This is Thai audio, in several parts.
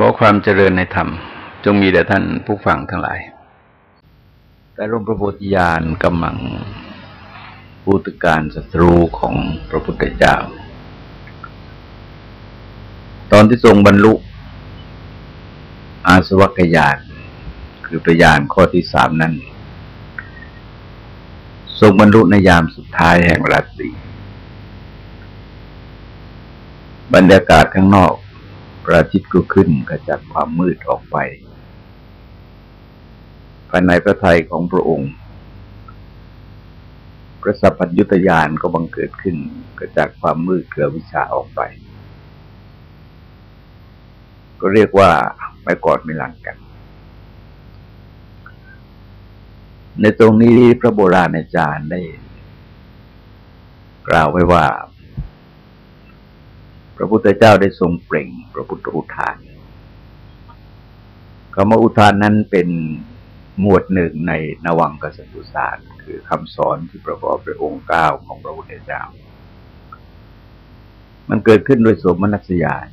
ขอความเจริญในธรรม จงมีแด่ท่านผู้ฟังทั้งหลาย แต่ร่มพระโพธิญาณกำลังพูดการศัตรูของพระพุทธเจ้า ตอนที่ทรงบรรลุ อาสวัคยานคือประยานข้อที่สามนั้น ทรงบรรลุในยามสุดท้ายแห่งราตรีบรรยากาศข้างนอก ระอาทิตย์ก็ขึ้นกระจัดความมืดออกไป ภายในพระทัยของพระองค์ พระสัพพัญยุตยานก็บังเกิดขึ้นกระจัดความมืดเกลือวิชาออกไป ก็เรียกว่าไม่กอดไม่หลังกัน ในตรงนี้พระโบราณอาจารย์ได้ กล่าวไว้ว่า พระพุทธเจ้าได้ทรงเปล่ง พระพุทธอุทานคำว่าอุทานนั้นเป็นหมวดหนึ่งในนวังกษัตริย์ศาสตร์ คือคำสอนที่ประกอบด้วยองค์เก้าของพระพุทธเจ้า มันเกิดขึ้นโดยโสมนัสยาน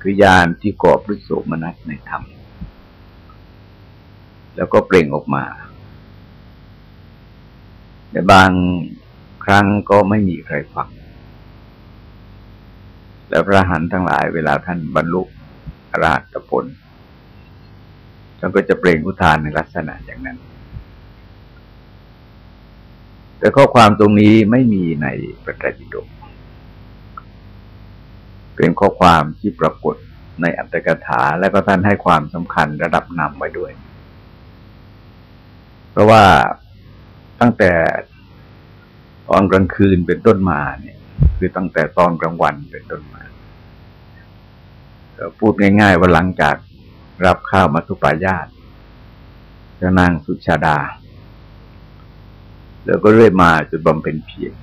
คือยานที่กอบด้วยโสมนัสในธรรม แล้วก็เปล่งออกมาในบางครั้งก็ไม่มีใครฟัง และพระหันทั้งหลายเวลาท่านบรรลุราชผลท่านก็จะเปล่งอุทานในลักษณะอย่างนั้น แต่ข้อความตรงนี้ไม่มีในพระไตรปิฎกเป็นข้อความที่ปรากฏในอัตถกถาและก็ท่านให้ความสำคัญระดับนำไว้ด้วย เพราะว่าตั้งแต่ตอนกลางคืนเป็นต้นมาเนี่ย คือตั้งแต่ตอนกลางวันเป็นต้นมาพูดง่ายๆว่าหลังจากรับข้าวมัทุปายาตจะนางสุชาดา แล้วก็เรื่อยมาจนบำเพ็ญเพียร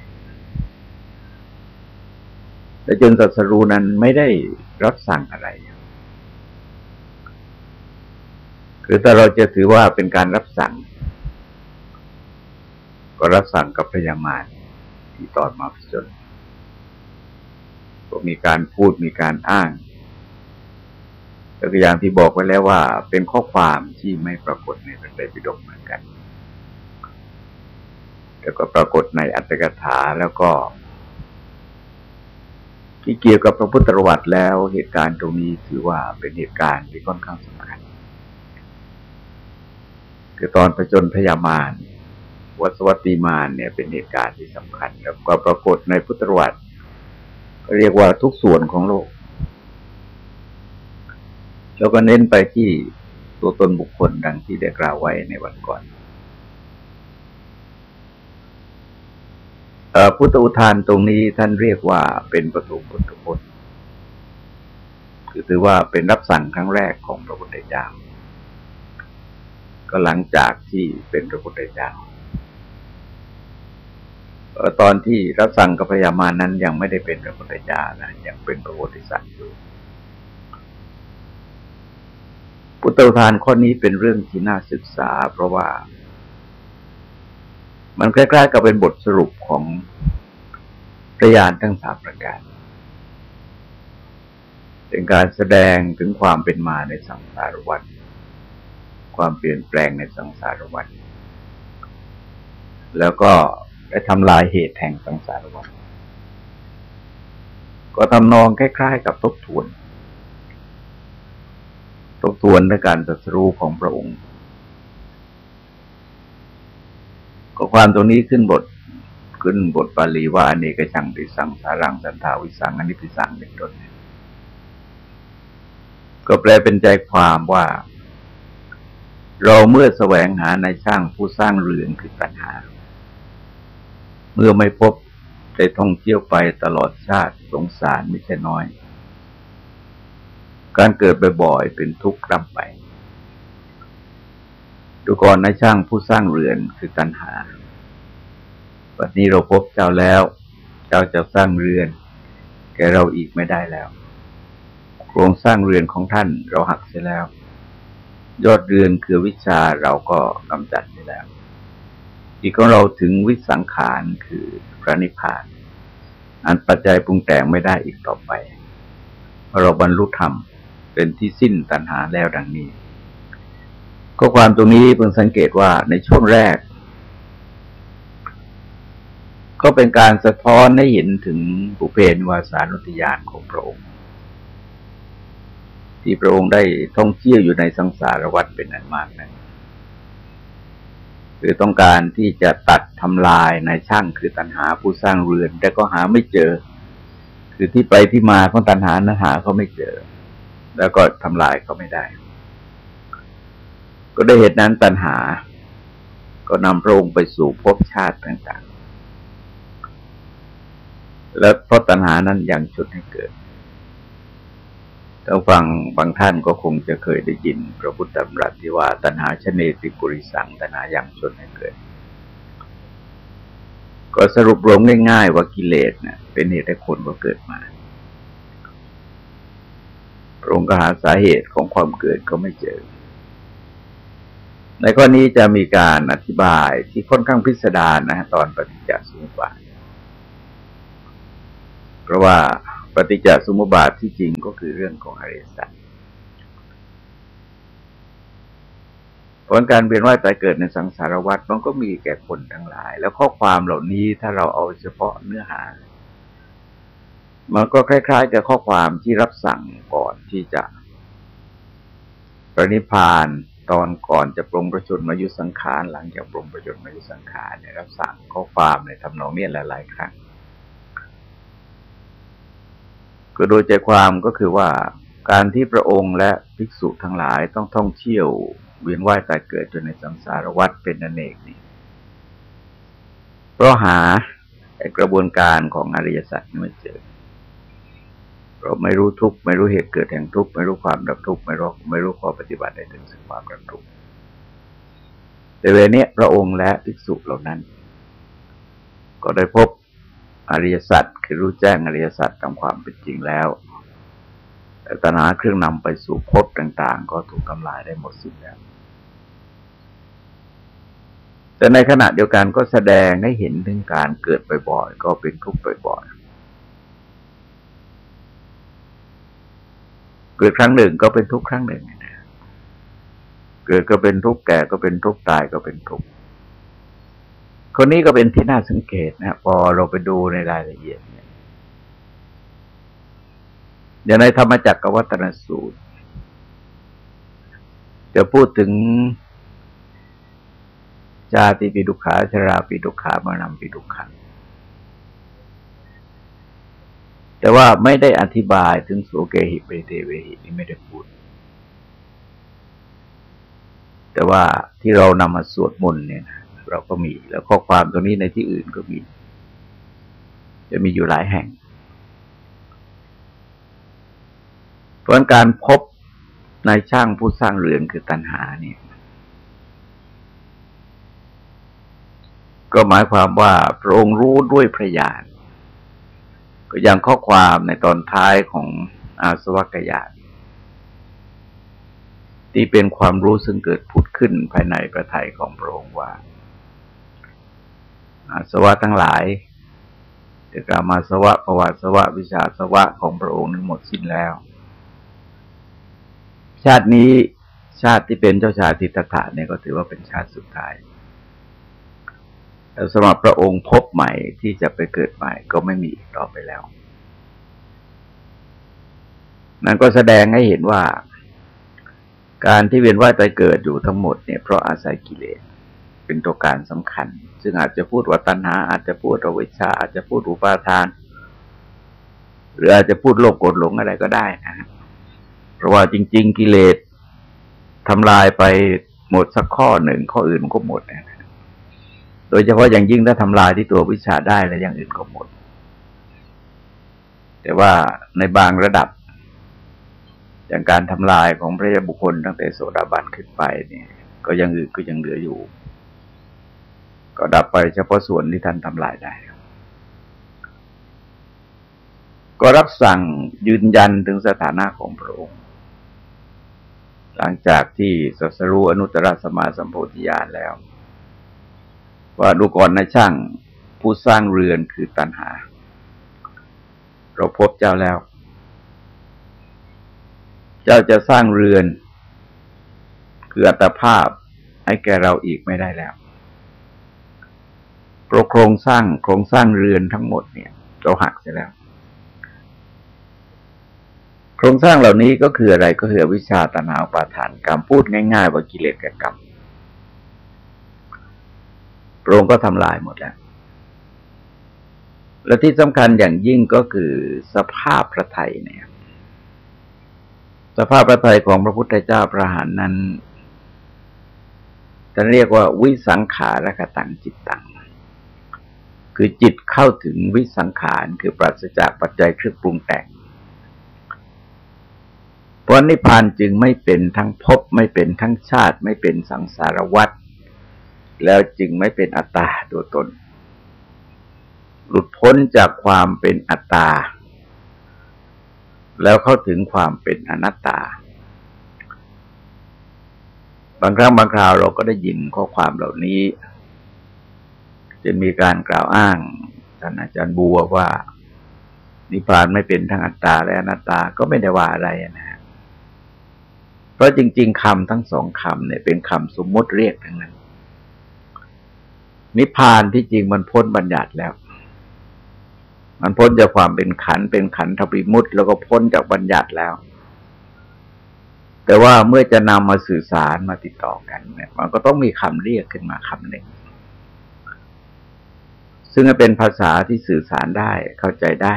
แต่จนสัสรูนั้นไม่ได้รับสั่งอะไรคือถ้าเราจะถือว่าเป็นการรับสั่ง ก็รับสั่งกับพยามารที่ตอนมาพิจน ก็มีการพูดมีการอ้างตัวอย่างที่บอกไว้แล้วว่า เป็นข้อความที่ไม่ปรากฏในพระไตรปิฎกเหมือนกัน แต่ก็ปรากฏในอัตถกถาแล้วก็ ที่เกี่ยวกับพระพุทธประวัติแล้วเหตุการณ์ตรงนี้ถือว่าเป็นเหตุการณ์ที่ค่อนข้างสำคัญคือตอนประจนพยามารวัสวัติมารเนี่ยเป็นเหตุการณ์ที่สำคัญ แล้วก็ปรากฏในพุทธประวัติ เรียกว่าทุกส่วนของโลก แล้วก็เน้นไปที่ตัวตนบุคคลดังที่ได้กล่าวไว้ในวันก่อนพุทธอุทานตรงนี้ท่านเรียกว่าเป็นปฐมพุทธพจน์คือถือว่าเป็นรับสั่งครั้งแรกของพระพุทธเจ้า ก็หลังจากที่เป็นพระพุทธเจ้า ตอนที่รับสั่งกับพญามานั้นยังไม่ได้เป็นพระพุทธเจ้านะยังเป็นพระโพธิสัตว์อยู่ พุทธทานข้อนี้เป็นเรื่องที่น่าศึกษา เพราะว่า มันใกล้ๆกับเป็นบทสรุปของประยานทั้งสามประการเป็นการแสดงถึงความเป็นมาในสังสารวัฏความเปลี่ยนแปลงในสังสารวัฏแล้วก็ ได้ทำลายเหตุแห่งสังสารวัฏก็ทำนองคล้ายๆ กับทบทวน ทบทวนในการตรัสรู้ของพระองค์ ก็ความตรงนี้ขึ้นบทขึ้นบทบาลีว่าอเนกชังติสังสารังสันทาวิสังอนิพิสังเป็นต้นก็แปลเป็นใจความว่า เราเมื่อแสวงหาในช่างผู้สร้างเรือนคือปัญหา เมื่อไม่พบได้ท่องเที่ยวไปตลอดชาติสงสารไม่ใช่น้อย การเกิดบ่อยๆเป็นทุกข์รับไปดูก่อนนายช่างผู้สร้างเรือนคือตัณหาวันนี้เราพบเจ้าแล้ว เจ้าจะสร้างเรือน แกเราอีกไม่ได้แล้ว โครงสร้างเรือนของท่านเราหักเสียแล้ว ยอดเรือนคือวิชาเราก็กำจัดไปแล้ว อีกของเราถึงวิสังขารคือพระนิพพาน อันปัจจัยปรุงแต่งไม่ได้อีกต่อไป เราบรรลุธรรมเป็นที่สิ้นตัณหาแล้วดังนี้ ก็ความตรงนี้เพิ่งสังเกตว่าในช่วงแรก ก็เป็นการสะท้อนให้เห็นถึงบุเพนวาสานุติยานของพระองค์ที่พระองค์ได้ท่องเที่ยวอยู่ในสังสารวัฏเป็นอันมากนั้น คือต้องการที่จะตัดทำลายในช่างคือตัณหาผู้สร้างเรือน แต่ก็หาไม่เจอ คือที่ไปที่มาของตัณหานั้นหาเขาไม่เจอ แล้วก็ทำลายเขาไม่ได้ ก็ได้เหตุนั้นตัณหา ก็นำพระองค์ไปสู่ภพชาติต่าง ๆ แล้วเพราะตัณหานั้นยังชุดให้เกิด ถ้าฟังบางท่านก็คงจะเคยได้ยิน พระพุทธธรรมรัตที่ว่า ตัณหาชเนติกุริสังตัณหาอย่างชนให้เกิด ก็สรุปรวมง่ายๆว่ากิเลสเนะเป็นเหตุให้คนก็เกิดมาพระองค์ก็หาสาเหตุของความเกิดก็ไม่เจอ ในข้อนี้จะมีการอธิบายที่ค่อนข้างพิสดารนะตอนปฏิจจสมุปบาทเพราะว่า ปฏิจจสมุปบาทที่จริงก็คือเรื่องของอริยสัจผลการเวียนว่ายตายเกิดในสังสารวัฏมันก็มีแก่คนทั้งหลาย แล้วข้อความเหล่านี้ถ้าเราเอาเฉพาะเนื้อหา มันก็คล้ายๆกับข้อความที่รับสั่งก่อนที่จะประนิพานตอนก่อนจะปรงประชนมายุสังขาร หลังจากปรงประชนมายุสังขารเนี่ยรับสั่งข้อความในทำนองนี้หลายๆครั้ง ก็โดยใจความก็คือว่าการที่พระองค์และภิกษุทั้งหลายต้องท่องเที่ยวเวียนว่ายตายเกิดจนในสังสารวัฏเป็นอเนกนี่เพราะหากระบวนการของอริยสัจไม่เจอเราไม่รู้ทุกข์ไม่รู้เหตุเกิดแห่งทุกข์ไม่รู้ความดับทุกข์ไม่รู้ไม่รู้ข้อปฏิบัติในถึงสิ่งความดับทุกแต่เวลานี้พระองค์และภิกษุเหล่านั้น ก็ได้พบ อริยสัจคือรู้แจ้งอริยสัจตามความเป็นจริงแล้วต่ตัณหาเครื่องนำไปสู่ภพต่าง ๆ ก็ถูกทำลายได้หมดสิ้นแล้ว แต่ในขณะเดียวกันก็แสดงให้เห็นถึงการเกิดบ่อยๆก็เป็นทุกข์บ่อยๆ เกิดครั้งหนึ่งก็เป็นทุกข์ครั้งหนึ่ง เกิดก็เป็นทุกข์แก่ก็เป็นทุกข์ตายก็เป็นทุกข์ คนนี้ก็เป็นที่น่าสังเกตนะพอเราไปดูในรายละเอียดเนี่ยอย่างในธรรมจักรวัตนสูตร จะพูดถึงชาติปิดุขาชราปิดุขามานำปิดุขังแต่ว่าไม่ได้อธิบายถึงโสเกหิเปเตเวหินี่ไม่ได้พูด แต่ว่าที่เรานำมาสวดมนต์เนี่ยนะ เราก็มี แล้วข้อความตรงนี้ในที่อื่นก็มี จะมีอยู่หลายแห่ง เพราะการพบในช่างผู้สร้างเรือนคือตัณหาเนี่ย ก็หมายความว่าพระองค์รู้ด้วยพระญาณก็อย่างข้อความในตอนท้ายของอาสวัคยานที่เป็นความรู้ซึ่งเกิดผุดขึ้นภายในประทัยของพระองค์ว่า อาสวะทั้งหลายเอกามาสวะประวัติสวะวิชาสวะของพระองค์นั้นหมดสิ้นแล้ว ชาตินี้ชาติที่เป็นเจ้าชายทิฏฐะเนี่ยก็ถือว่าเป็นชาติสุดท้ายแต่สำหรับพระองค์พบใหม่ที่จะไปเกิดใหม่ก็ไม่มีต่อไปแล้ว นั่นก็แสดงให้เห็นว่า การที่เวียนว่ายตายเกิดอยู่ทั้งหมดเนี่ยเพราะอาศัยกิเลส เป็นตัวการสำคัญ ซึ่งอาจจะพูดว่าตัณหา อาจจะพูดอวิชชาอาจจะพูดอุปาทาน หรืออาจจะพูดโลกโกรธหลงอะไรก็ได้นะเพราะว่าจริง ๆ กิเลสทำลายไปหมดสักข้อหนึ่งข้ออื่นก็หมดนะโดยเฉพาะอย่างยิ่งถ้าทำลายที่ตัววิชาได้แล้วอย่างอื่นก็หมด แต่ว่าในบางระดับ อย่างการทำลายของพระยาบุคคลตั้งแต่โสดาบันขึ้นไปเนี่ย ก็ยังอื่นก็ยังเหลืออยู่ ก็ดับไปเฉพาะส่วนที่ท่านทำลายได้ ก็รับสั่งยืนยันถึงสถานะของพระองค์ หลังจากที่สัสรู้อนุตตรสมาสัมโพธิญาณแล้ว ว่าดูก่อนนะช่างผู้สร้างเรือนคือตัณหา เราพบเจ้าแล้ว เจ้าจะสร้างเรือน คืออัตภาพให้แก่เราอีกไม่ได้แล้ว โครงสร้างโครงสร้างเรือนทั้งหมดเนี่ยเราหักเสียแล้ว โครงสร้างเหล่านี้ก็คืออะไรก็คือวิชาตนาปาทานกรรมพูดง่ายๆว่ากิเลสกับกรรมโรงก็ทำลายหมดแล้ว และที่สำคัญอย่างยิ่งก็คือสภาพพระไทยเนี่ย สภาพพระไทยของพระพุทธเจ้าพระหานนั้นจะเรียกว่าวิสังขารกตังจิตตัง คือจิตเข้าถึงวิสังขารคือปราศจากปัจจัยเครื่องปรุงแต่งเพราะนิพพานจึงไม่เป็นทั้งภพไม่เป็นทั้งชาติ ไม่เป็นสังสารวัฏแล้วจึงไม่เป็นอัตตาตัวตน หลุดพ้นจากความเป็นอัตตา แล้วเข้าถึงความเป็นอนัตตา บางครั้งบางคราวเราก็ได้ยินข้อความเหล่านี้ จะมีการกล่าวอ้างท่านอาจารย์บัวว่า นิพพานไม่เป็นทั้งอัตตาและอนัตตาก็ไม่ได้ว่าอะไรนะฮะเพราะจริง ๆคำทั้งสองคำเนี่ย เป็นคำสมมติเรียกทั้งนั้น นิพพานที่จริงมันพ้นบัญญัติแล้ว มันพ้นจากความเป็นขันเป็นขันทวิมุตแล้วก็พ้นจากบัญญัติแล้วแต่ว่าเมื่อจะนำมาสื่อสารมาติดต่อกันเนี่ย มันก็ต้องมีคำเรียกขึ้นมาคำหนึ่ง ซึ่งเป็นภาษาที่สื่อสารได้เข้าใจได้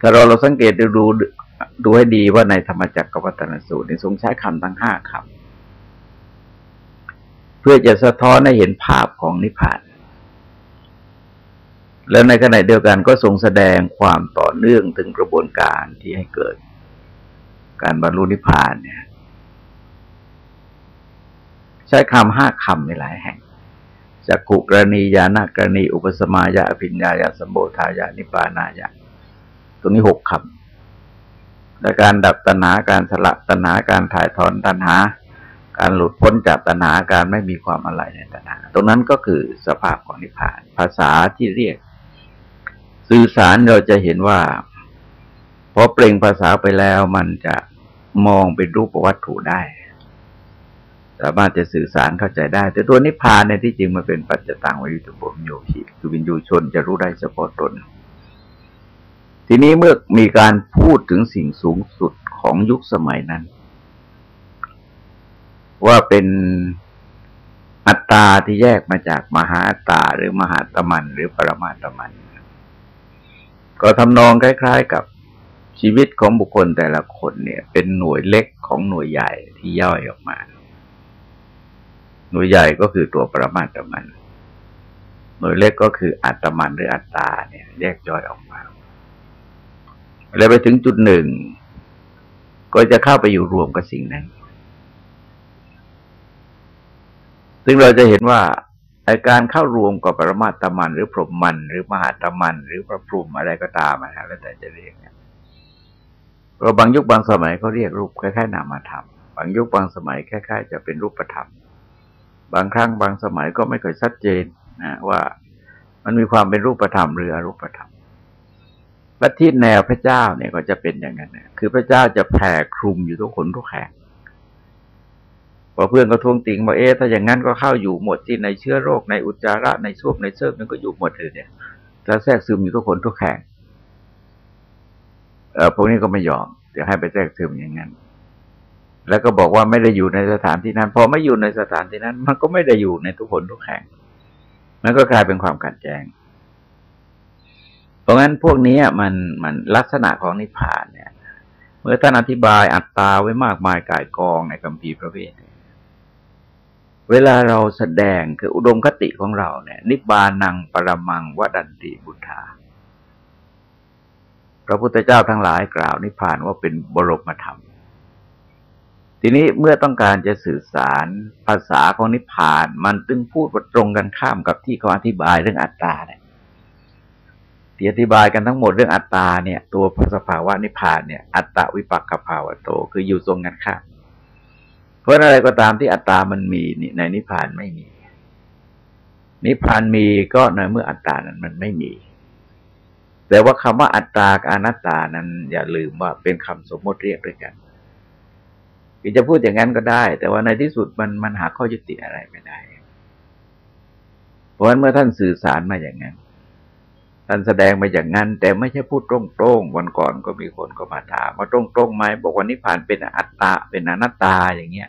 ถ้าเราเราสังเกตดูดูดูให้ดีว่าในธรรมจักรกวัตนสูตรนี่ทรงใช้คำทั้งห้าคำเพื่อจะสะท้อนให้เห็นภาพของนิพพาน แล้วในขณะเดียวกันก็ทรงแสดงความต่อเนื่องถึงกระบวนการที่ให้เกิด การบรรลุนิพพานเนี่ย ใช้คำห้าคำในหลายแห่ง จักขุกรณียานากรณี อุปสมายะอภิญญายะสมโบธายะนิปานายะ ตรงนี้หกคำและการดับตัณหาการสละตัณหาการถ่ายถอนตัณหา การหลุดพ้นจากตัณหาการไม่มีความอะไรในตัณหา ตรงนั้นก็คือสภาพของนิพพาน ภาษาที่เรียก สื่อสารเราจะเห็นว่าพอเปล่งภาษาไปแล้วมันจะมองเป็นรูปวัตถุได้ สามารถจะสื่อสารเข้าใจได้ แต่ตัวนิพพานในที่จริงมันเป็นปัจจตังวิญญุตบุญโยชิคือวิญญูชนจะรู้ได้เฉพาะตน ทีนี้เมื่อมีการพูดถึงสิ่งสูงสุดของยุคสมัยนั้น ว่าเป็นอัตตาที่แยกมาจากมหาอัตตาหรือมหาตมัน หรือปรมาตมัน ก็ทำนองคล้าย ๆ กับชีวิตของบุคคลแต่ละคนเนี่ย เป็นหน่วยเล็กของหน่วยใหญ่ที่ย่อยออกมา หน่วยใหญ่ก็คือตัวปรมาตมัน หน่วยเล็กก็คืออัตมันหรืออัตตาเนี่ยแยกย่อยออกมา แล้วไปถึงจุดหนึ่ง ก็จะเข้าไปอยู่รวมกับสิ่งนั้น ซึ่งเราจะเห็นว่าไอการเข้ารวมกับปรมาตมัน หรือพรหมมัน หรือมหาตมัน หรือพระพรหมอะไรก็ตามนะแล้วแต่จะเรียกเนี่ยเราบางยุคบางสมัยเขาเรียกรูปคล้ายๆนามธรรมบางยุคบางสมัยคล้ายๆจะเป็นรูปธรรม บางครั้งบางสมัยก็ไม่ค่อยชัดเจนนะว่ามันมีความเป็นรูปธรรมหรืออรูปธรรมลัทธิแนวพระเจ้าเนี่ยก็จะเป็นอย่างนั้นนะคือพระเจ้าจะแผ่คลุมอยู่ทุกคนทุกแห่งพอเพื่อนก็ทวงติงว่าเอ๊ะถ้าอย่างนั้นก็เข้าอยู่หมดที่ในเชื้อโรคในอุจจาระในส้วมในเซิร์ฟมันก็อยู่หมดเลยเนี่ยจะแทรกซึมอยู่ทุกคนทุกแห่งเออพวกนี้ก็ไม่ยอมเดี๋ยวให้ไปแทรกซึมอย่างนั้น แล้วก็บอกว่าไม่ได้อยู่ในสถานที่นั้น พอไม่อยู่ในสถานที่นั้น มันก็ไม่ได้อยู่ในทุกคนทุกแห่งมันก็กลายเป็นความขัดแย้ง เพราะงั้นพวกนี้มันมันลักษณะของนิพพานเนี่ย เมื่อท่านอธิบายอัตตาไว้มากมายกายกองในคัมภีพระเวทเวลาเราแสดงคืออุดมคติของเราเนี่ย นิบานังปรมังวดันติบุธาพระพุทธเจ้าทั้งหลายกล่าวนิพพานว่าเป็นบรมธรรม ทีนี้เมื่อต้องการจะสื่อสารภาษาของนิพพาน มันตึงพูดตรงกันข้ามกับที่เขาอธิบายเรื่องอัตตาเนี่ยที่อธิบายกันทั้งหมดเรื่องอัตตาเนี่ย ตัวพสภาวะนิพพานเนี่ยอัตตาวิปักขภาวะโต คืออยู่ตรงกันข้ามเพราะอะไรก็ตามที่อัตตามันมีในนิพพานไม่มี นิพพานมีก็ในเมื่ออัตตานั้นมันไม่มี แต่ว่าคำว่าอัตตากับอนัตตานั้น อย่าลืมว่าเป็นคำสมมติเรียกด้วยกัน คือจะพูดอย่างนั้นก็ได้ แต่ว่าในที่สุดมันมันหาข้อยุติอะไรไม่ได้ เพราะฉะนั้นเมื่อท่านสื่อสารมาอย่างนั้น ท่านแสดงมาอย่างนั้น แต่ไม่ใช่พูดตรงๆวันก่อนก็มีคนก็มาถามว่าตรงๆไหมบอกว่านิพพานเป็นอัตตาเป็นอนัตตาอย่างเงี้ย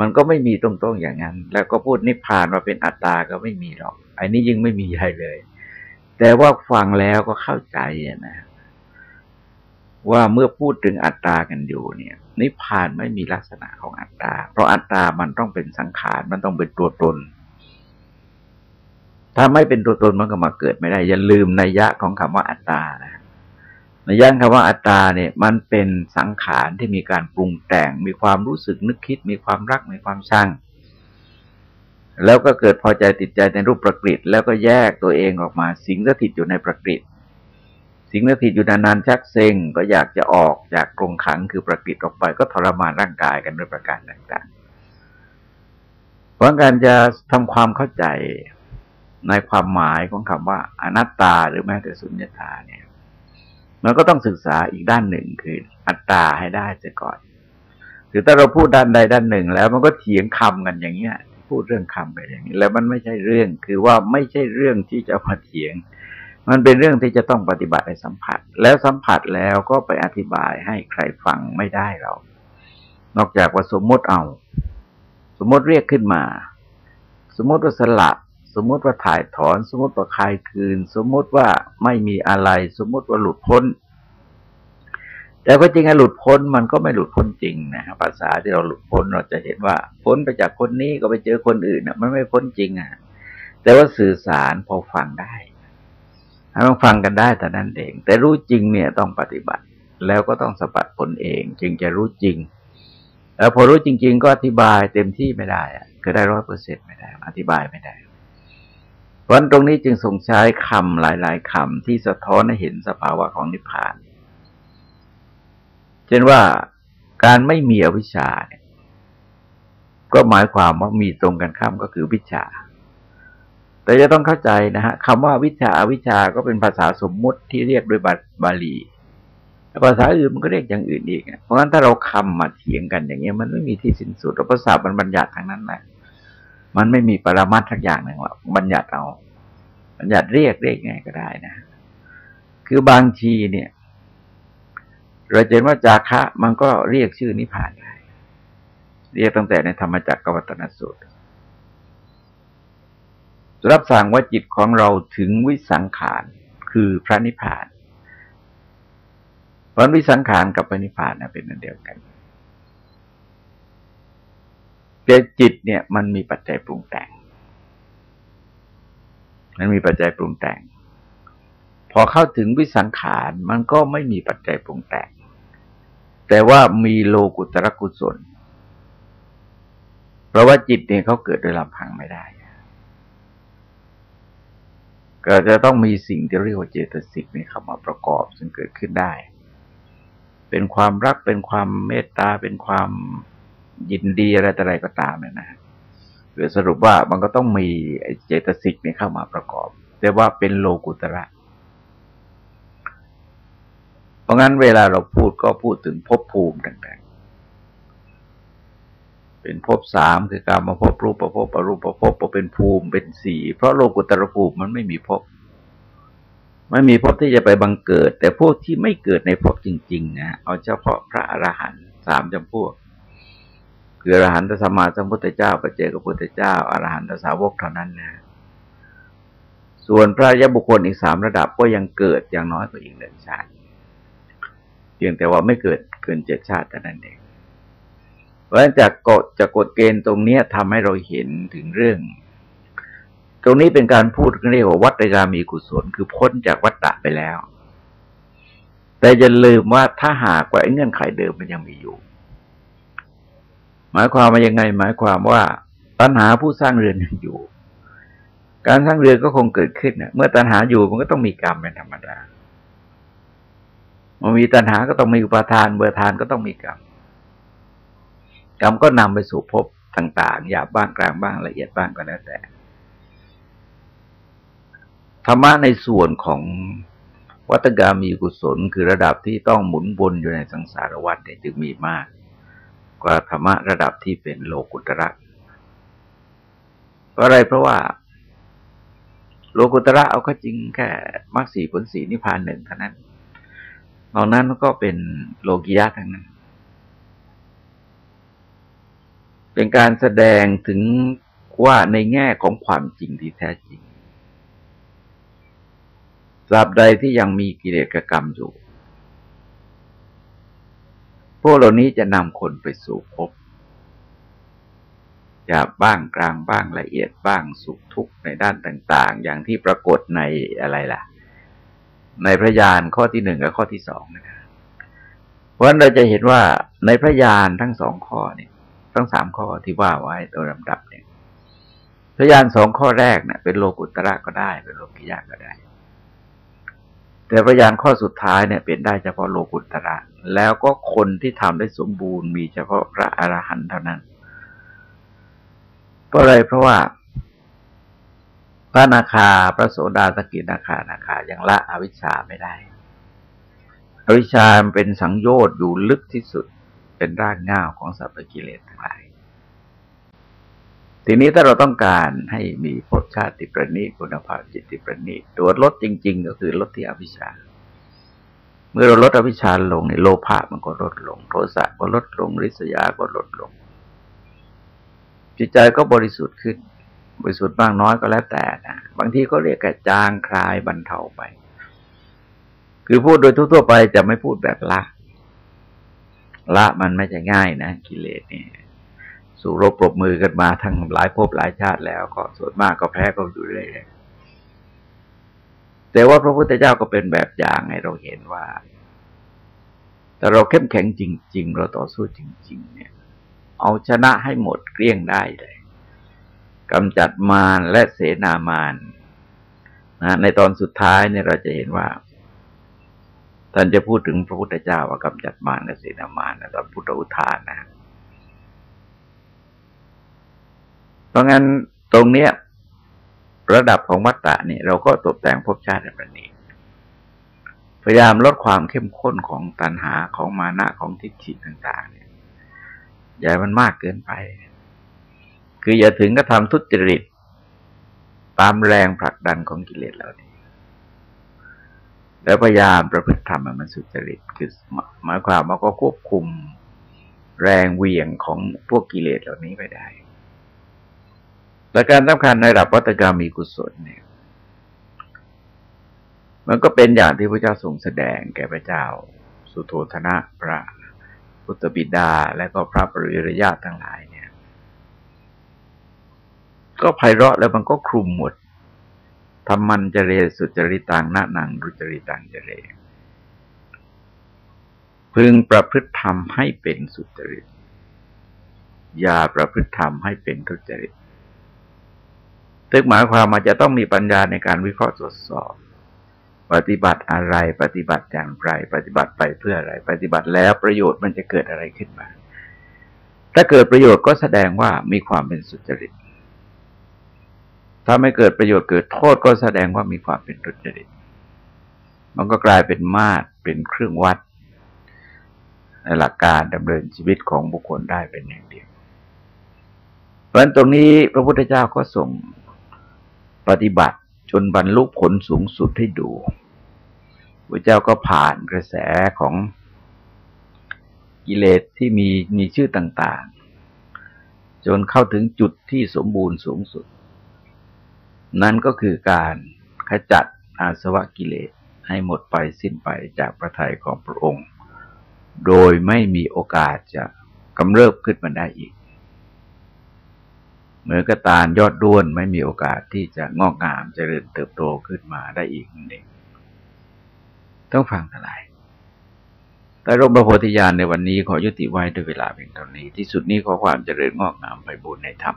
มันก็ไม่มีตรงๆอย่างนั้น แล้วก็พูดนิพพานว่าเป็นอัตตาก็ไม่มีหรอกอันนี้ยิ่งไม่มีใหญ่เลย แต่ว่าฟังแล้วก็เข้าใจนะ ว่าเมื่อพูดถึงอัตตากันอยู่เนี่ยนิพพานไม่มีลักษณะของอัตตา เพราะอัตตามันต้องเป็นสังขาร มันต้องเป็นตัวตน ถ้าไม่เป็นตัวตนมันก็มาเกิดไม่ได้ อย่าลืมนัยยะของคำว่าอัตตานะนัยยะคำว่าอัตตาเนี่ย มันเป็นสังขารที่มีการปรุงแต่ง มีความรู้สึกนึกคิด มีความรัก มีความช่างแล้วก็เกิดพอใจติดใจในรูปประกฤตแล้วก็แยกตัวเองออกมา สิงสถิตอยู่ในประกฤต สิ่งนั้นติดอยู่นานๆชักเซ็งก็อยากจะออกจากกรงขังคือประกิดออกไปก็ทรมานร่างกายกันด้วยประการต่างๆเพราะการจะทำความเข้าใจในความหมายของคำว่าอนัตตาหรือแม้แต่สุญญตาเนี่ย มันก็ต้องศึกษาอีกด้านหนึ่งคืออัตตาให้ได้เสียก่อนคือถ้าเราพูดด้านใดด้านหนึ่ง แล้วมันก็เถียงคำกันอย่างเงี้ย พูดเรื่องคำไปอย่างนี้ แล้วมันไม่ใช่เรื่อง คือว่าไม่ใช่เรื่องที่จะมาเถียง มันเป็นเรื่องที่จะต้องปฏิบัติในสัมผัส แล้วสัมผัสแล้วก็ไปอธิบายให้ใครฟังไม่ได้เรา นอกจากว่าสมมติเอา สมมติเรียกขึ้นมา สมมติว่าสละสมมติว่าถ่ายถอน สมมติว่าคลายคืน สมมติว่าไม่มีอะไร สมมติว่าหลุดพ้น แต่ก็จริงๆหลุดพ้นมันก็ไม่หลุดพ้นจริงนะภาษาที่เราหลุดพ้นเราจะเห็นว่า พ้นไปจากคนนี้ก็ไปเจอคนอื่นนะมันไม่พ้นจริงอะ แต่ว่าสื่อสารพอฟังได้ ต้องฟังกันได้แต่นั้นเอง แต่รู้จริงเนี่ยต้องปฏิบัติ แล้วก็ต้องสัมผัสผลเอง จึงจะรู้จริง แล้วพอรู้จริง ๆ ก็อธิบายเต็มที่ไม่ได้อะคือได้ร้อยเปอร์เซ็นไม่ได้ อธิบายไม่ได้ เพราะตรงนี้จึงทรงใช้คำหลาย ๆคำที่สะท้อนให้เห็นสภาวะของนิพพาน เช่นว่าการไม่มีอวิชชาเนี่ยก็หมายความว่ามีตรงกันข้ามก็คือวิชา แต่จะต้องเข้าใจนะฮะคำว่าวิชาอวิชาก็เป็นภาษาสมมุติที่เรียกด้วยบาลีภาษาอื่นมันก็เรียกอย่างอื่นอีก เพราะฉะนั้นถ้าเราคำมาเถียงกันอย่างเงี้ย มันไม่มีที่สิ้นสุดภาษามันบัญญัติทางนั้นแหละมันไม่มีปรามัดทักอย่างหนึ่งว่าบัญญัติเอา บัญญัติเรียกเรียกไงก็ได้นะ คือบางทีเนี่ย เราเห็นว่าจาคะ มันก็เรียกชื่อนิพพานได้ เรียกตั้งแต่ในธรรมจักรกวัตนสูตร รับสั่งว่าจิตของเราถึงวิสังขารคือพระนิพพานเพราะวิสังขารกับพระนิพพานเป็นอันเดียวกันแต่จิตเนี่ยมันมีปัจจัยปรุงแต่ง มันมีปัจจัยปรุงแต่ง พอเข้าถึงวิสังขารมันก็ไม่มีปัจจัยปรุงแต่ง แต่ว่ามีโลกุตระกุศล เพราะว่าจิตเนี่ยเขาเกิดโดยลำพังไม่ได้ ก็จะต้องมีสิ่งที่เรียกว่าเจตสิกนี่เข้ามาประกอบซึ่งเกิดขึ้นได้ เป็นความรักเป็นความเมตตาเป็นความยินดีอะไรต่ออะไรก็ตามเนี่ยนะหรือสรุปว่ามันก็ต้องมีเจตสิกนี่เข้ามาประกอบ แต่ว่าเป็นโลกุตระ เพราะงั้นเวลาเราพูดก็พูดถึงภพภูมิต่าง เป็นภพสามคือการมาพบรูปประพบปรูปประพบเป็นภูมิเป็นสี่เพราะโลกุตระภูมิมันไม่มีภพไม่มีภพที่จะไปบังเกิด แต่พวกที่ไม่เกิดในภพจริงๆนะเอาเฉพาะพระอรหันต์สามจำพวก คืออรหันตสมาสัมพุทธเจ้าปเจกพุทธเจ้า อรหันตสาวกเท่านั้นนะส่วนพระยบุคคลอีกสามระดับก็ยังเกิดอย่างน้อยกว่าอีกหนึ่งชาติเพียงแต่ว่าไม่เกิดเกินเจ็ดชาติแต่นั้นเอง ราะฉะนั้นจากกฎจากกฎเกณฑ์ตรงนี้ทำให้เราเห็นถึงเรื่อง ตรงนี้เป็นการพูดเรียกว่าวัตยามีกุศลคือพ้นจากวัฏฏะไปแล้ว แต่อย่าลืมว่าถ้าหากว่าเงื่อนไขเดิมมันยังมีอยู่ หมายความว่ายังไง หมายความว่าตัณหาผู้สร้างเรือนยังอยู่ การสร้างเรือนก็คงเกิดขึ้นเมื่อตัณหาอยู่มันก็ต้องมีกรรมเป็นธรรมดามันมีตัณหาก็ต้องมีอุปาทานเบื่อทานก็ต้องมีกรรม กรรมก็นำไปสู่ภพต่างๆหยาบบ้างกลางบ้างละเอียดบ้างก็แล้วแต่ธรรมะในส่วนของวัตกรรมมีกุศล คือระดับที่ต้องหมุนวนอยู่ในสังสารวัฏเนี่ยจึงมีมาก กว่าธรรมะระดับที่เป็นโลกุตระเพราะอะไรเพราะว่า โลกุตระเอาก็จริงแค่มรรคสีผลสีนิพพานหนึ่งเท่านั้นนอกนั้นก็เป็นโลกิยะทั้งนั้น เป็นการแสดงถึงว่าในแง่ของความจริงที่แท้จริงตราบใดที่ยังมีกิเลสกรรมอยู่ พวกเหล่านี้จะนำคนไปสู่ภพจะบ้างกลางบ้างละเอียดบ้างสุขทุกข์ในด้านต่าง ๆ อย่างที่ปรากฏในอะไรล่ะ ในพระยานข้อที่หนึ่งกับข้อที่สองนะครับเพราะฉะนั้นเราจะเห็นว่าในพระยานทั้งสองข้อนี่ ทั้งสามข้อที่ว่าไว้โดยลำดับเนี่ยพระยานสองข้อแรกเนี่ยเป็นโลกุตระก็ได้ เป็นโลกิยะก็ได้ แต่พยานข้อสุดท้ายเนี่ยเป็นได้เฉพาะโลกุตระ แล้วก็คนที่ทำได้สมบูรณ์มีเฉพาะพระอรหันต์เท่านั้นเพราะอะไรเพราะว่า พระอนาคาพระโสดาสกิทาคาอนาคายังละอวิชชาไม่ได้ อวิชชาเป็นสังโยชน์อยู่ลึกที่สุด เป็นรากเหง้าของสัพพกิเลสทั้งหลาย ทีนี้ถ้าเราต้องการให้มีภพชาติประณีตคุณภาพจิตที่ประณีตตัวลดจริง ๆ ก็คือลดที่อวิชชา เมื่อเราลดอวิชชาลงในโลภะมันก็ลดลง โทสะก็ลดลงริษยาก็ลดลง จิตใจก็บริสุทธิ์ขึ้น บริสุทธิ์บ้างน้อยก็แล้วแต่นะบางทีก็เรียกแก่จางคลายบรรเทาไป คือพูดโดยทั่วๆไปจะไม่พูดแบบละ ละมันไม่จะง่ายนะ กิเลสเนี่ยสู้รบปรบมือกันมาทั้งหลายภพหลายชาติแล้ว ก็ส่วนมากก็แพ้ก็อยู่เรื่อยแต่ว่าพระพุทธเจ้าก็เป็นแบบอย่างให้เราเห็นว่า แต่เราเข้มแข็งจริง ๆ เราต่อสู้จริง ๆ เนี่ย เอาชนะให้หมดเกลี้ยงได้เลยกำจัดมารและเสนามารนะในตอนสุดท้ายเนี่ยเราจะเห็นว่า ท่านจะพูดถึงพระพุทธเจ้าว่ากำจัดมารและเสนามารในตอนพุทธอุทานนะ เพราะงั้นตรงเนี้ย ระดับของวัตตะเนี่ยเราก็ตกแต่งภพชาติแบบนี้พยายามลดความเข้มข้นของตัณหาของมานะของทิฏฐิต่าง ๆ เนี่ยอย่ามันมากเกินไป คืออย่าถึงก็ทำทุจริตตามแรงผลักดันของกิเลสเหล่านี้ แล้วพยายามประพฤติธรรมมันสุจริตคือหมายความว่าก็ควบคุมแรงเวียงของพวกกิเลสเหล่านี้ไปได้ และการสำคัญในระดับวัตกรรมมีกุศลเนี่ย มันก็เป็นอย่างที่พระเจ้าทรงแสดงแก่พระเจ้า สุโธธนะพระพุทธบิดาและก็พระปริยาตทั้งหลายเนี่ย ก็ไพเราะแล้วมันก็คลุมหมด ทำมันเจเรสุจริตังนานังรุจริตังเจเร พึงประพฤติธรรมให้เป็นสุจริต อย่าประพฤติธรรมให้เป็นทุจริตซึ่งหมายความว่าจะต้องมีปัญญาในการวิเคราะห์ตรวจสอบ ปฏิบัติอะไรปฏิบัติอย่างไร ปฏิบัติไปเพื่ออะไร ปฏิบัติแล้วประโยชน์มันจะเกิดอะไรขึ้นมา ถ้าเกิดประโยชน์ก็แสดงว่ามีความเป็นสุจริต ถ้าไม่เกิดประโยชน์เกิดโทษก็แสดงว่ามีความเป็นทุจริต มันก็กลายเป็นมาตรเป็นเครื่องวัด ในหลักการดำเนินชีวิตของบุคคลได้เป็นอย่างเดียว เพราะฉะนั้นตรงนี้พระพุทธเจ้าก็ส่งปฏิบัติจนบรรลุผลสูงสุดให้ดูพระเจ้าก็ผ่านกระแสของกิเลสที่มีมีชื่อต่าง ๆ จนเข้าถึงจุดที่สมบูรณ์สูงสุด นั่นก็คือการขจัดอาสวะกิเลสให้หมดไปสิ้นไปจากพระทัยของพระองค์ โดยไม่มีโอกาสจะกำเริบขึ้นมาได้อีก เหมือนกระตาลยอดด้วนไม่มีโอกาสที่จะงอกงามจเจริญเติบโตขึ้นมาได้อีกนั่นเองต้องฟังทลายแต่ร่มพระโพธิญาณในวันนี้ขอยุติไว้ด้วยเวลาเพียงเท่านี้ ที่สุดนี้ขอความเจริญงอกงามไปบุญในธรรม